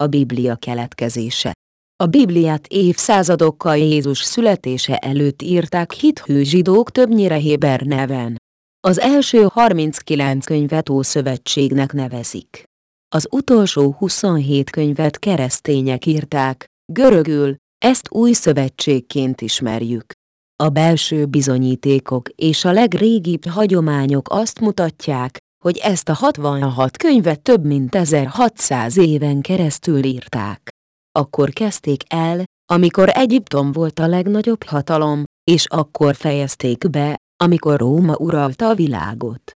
a Biblia keletkezése. A Bibliát évszázadokkal Jézus születése előtt írták hithű zsidók többnyire Héber neven. Az első 39 könyvet Ószövetségnek nevezik. Az utolsó 27 könyvet keresztények írták, görögül, ezt új szövetségként ismerjük. A belső bizonyítékok és a legrégibb hagyományok azt mutatják, hogy ezt a 66 könyvet több mint 1600 éven keresztül írták. Akkor kezdték el, amikor Egyiptom volt a legnagyobb hatalom, és akkor fejezték be, amikor Róma uralta a világot.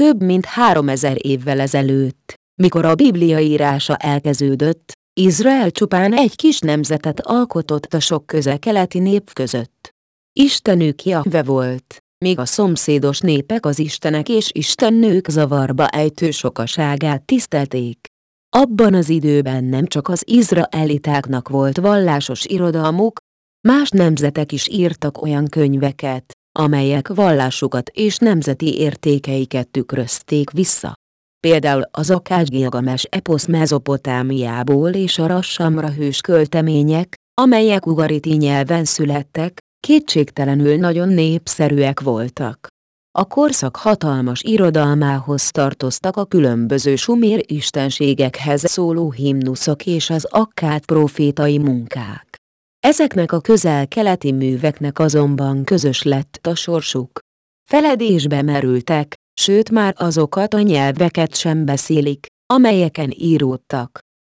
Több mint 3000 évvel ezelőtt, mikor a Biblia írása elkezdődött, Izrael csupán egy kis nemzetet alkotott a sok közel-keleti nép között. Istenük Jahve volt, míg a szomszédos népek az istenek és istennők zavarba ejtő sokaságát tisztelték. Abban az időben nem csak az izraelitáknak volt vallásos irodalmuk, más nemzetek is írtak olyan könyveket, amelyek vallásukat és nemzeti értékeiket tükrözték vissza. Például az Akács Gilgames eposz Mezopotámiából és a Rassamra hős költemények, amelyek ugariti nyelven születtek, kétségtelenül nagyon népszerűek voltak. A korszak hatalmas irodalmához tartoztak a különböző sumér istenségekhez szóló himnuszok és az akkát profétai munkák. Ezeknek a közel-keleti műveknek azonban közös lett a sorsuk. Feledésbe merültek, sőt már azokat a nyelveket sem beszélik, amelyeken íródtak.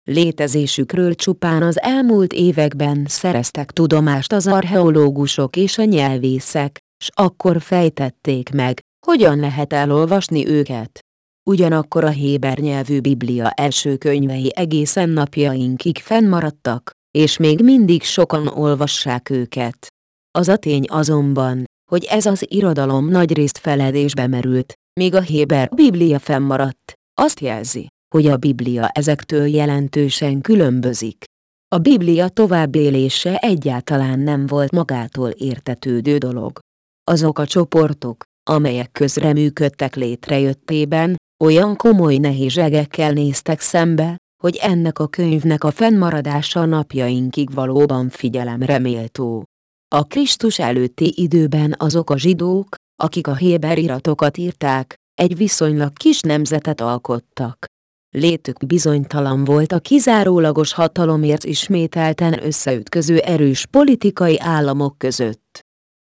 Létezésükről csupán az elmúlt években szereztek tudomást az archeológusok és a nyelvészek, s akkor fejtették meg, hogyan lehet elolvasni őket. Ugyanakkor a héber nyelvű Biblia első könyvei egészen napjainkig fennmaradtak, és még mindig sokan olvassák őket. Az a tény azonban, hogy ez az irodalom nagyrészt feledésbe merült, míg a héber Biblia fennmaradt, azt jelzi, hogy a Biblia ezektől jelentősen különbözik. A Biblia továbbélése egyáltalán nem volt magától értetődő dolog. Azok a csoportok, amelyek közreműködtek létrejöttében, olyan komoly nehézségekkel néztek szembe, hogy ennek a könyvnek a fennmaradása napjainkig valóban figyelemre méltó. A Krisztus előtti időben azok a zsidók, akik a héber iratokat írták, egy viszonylag kis nemzetet alkottak. Létük bizonytalan volt a kizárólagos hatalomért ismételten összeütköző erős politikai államok között.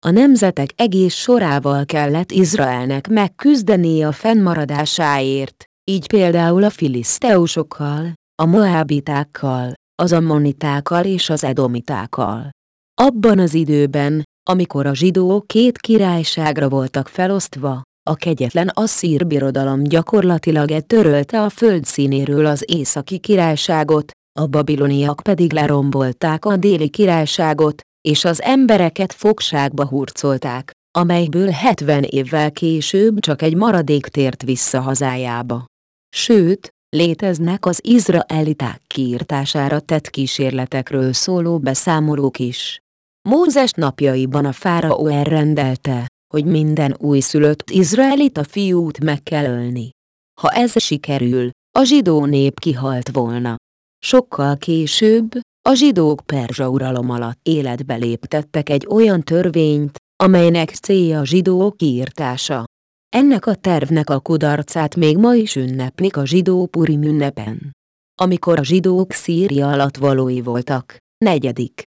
A nemzetek egész sorával kellett Izraelnek megküzdenie a fennmaradásáért, így például a filiszteusokkal, a moábitákkal, az ammonitákkal és az edomitákkal. Abban az időben, amikor a zsidók két királyságra voltak felosztva, a kegyetlen asszír birodalom gyakorlatilag törölte a föld színéről az északi királyságot, a babiloniak pedig lerombolták a déli királyságot, és az embereket fogságba hurcolták, amelyből 70 évvel később csak egy maradék tért vissza hazájába. Sőt, léteznek az izraeliták kiírtására tett kísérletekről szóló beszámolók is. Mózes napjaiban a fáraó elrendelte, hogy minden újszülött izraelita fiút meg kell ölni. Ha ez sikerül, a zsidó nép kihalt volna. Sokkal később, a zsidók perzsa uralom alatt életbe léptettek egy olyan törvényt, amelynek célja a zsidók kiírtása. Ennek a tervnek a kudarcát még ma is ünneplik a zsidó Purim ünnepen. Amikor a zsidók Szíria alatt valói voltak. Negyedik.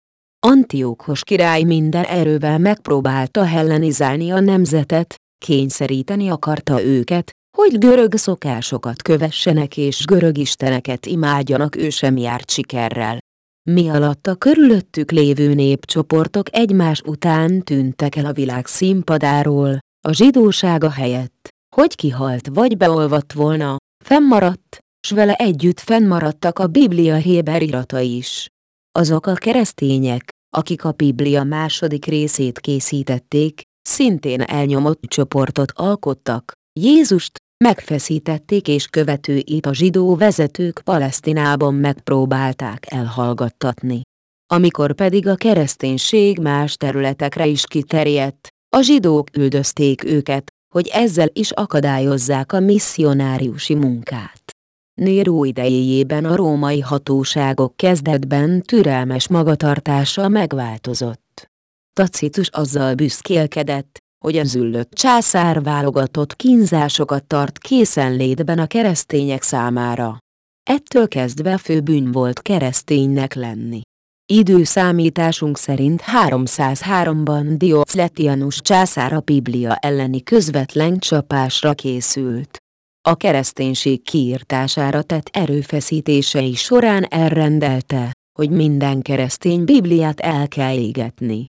Antiókos király minden erővel megpróbálta hellenizálni a nemzetet, kényszeríteni akarta őket, hogy görög szokásokat kövessenek és görög isteneket imádjanak ő sem járt sikerrel. Mi alatt a körülöttük lévő népcsoportok egymás után tűntek el a világ színpadáról, a zsidósága helyett, hogy kihalt vagy beolvadt volna, fennmaradt, s vele együtt fennmaradtak a Biblia héber iratai is. Azok a keresztények, akik a Biblia második részét készítették, szintén elnyomott csoportot alkottak, Jézust megfeszítették és követőit a zsidó vezetők Palesztinában megpróbálták elhallgattatni. Amikor pedig a kereszténység más területekre is kiterjedt, a zsidók üldözték őket, hogy ezzel is akadályozzák a misszionáriusi munkát. Néró idejében a római hatóságok kezdetben türelmes magatartása megváltozott. Tacitus azzal büszkélkedett, hogy a züllött császár válogatott kínzásokat tart készenlétben a keresztények számára. Ettől kezdve fő bűn volt kereszténynek lenni. Időszámításunk szerint 303-ban Diocletianus császár a Biblia elleni közvetlen csapásra készült. A kereszténység kiírtására tett erőfeszítései során elrendelte, hogy minden keresztény Bibliát el kell égetni.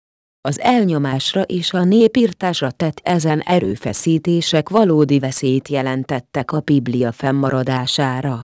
Az elnyomásra és a népírtásra tett ezen erőfeszítések valódi veszélyt jelentettek a Biblia fennmaradására.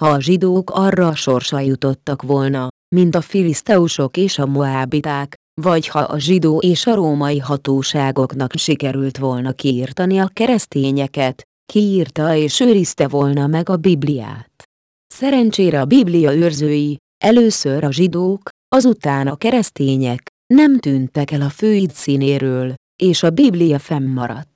Ha a zsidók arra a sorsa jutottak volna, mint a filiszteusok és a moábiták, vagy ha a zsidó és a római hatóságoknak sikerült volna kiírtani a keresztényeket, kiírta és őrizte volna meg a Bibliát. Szerencsére a Biblia őrzői, először a zsidók, azután a keresztények, nem tűntek el a főid színéről, és a Biblia fennmaradt.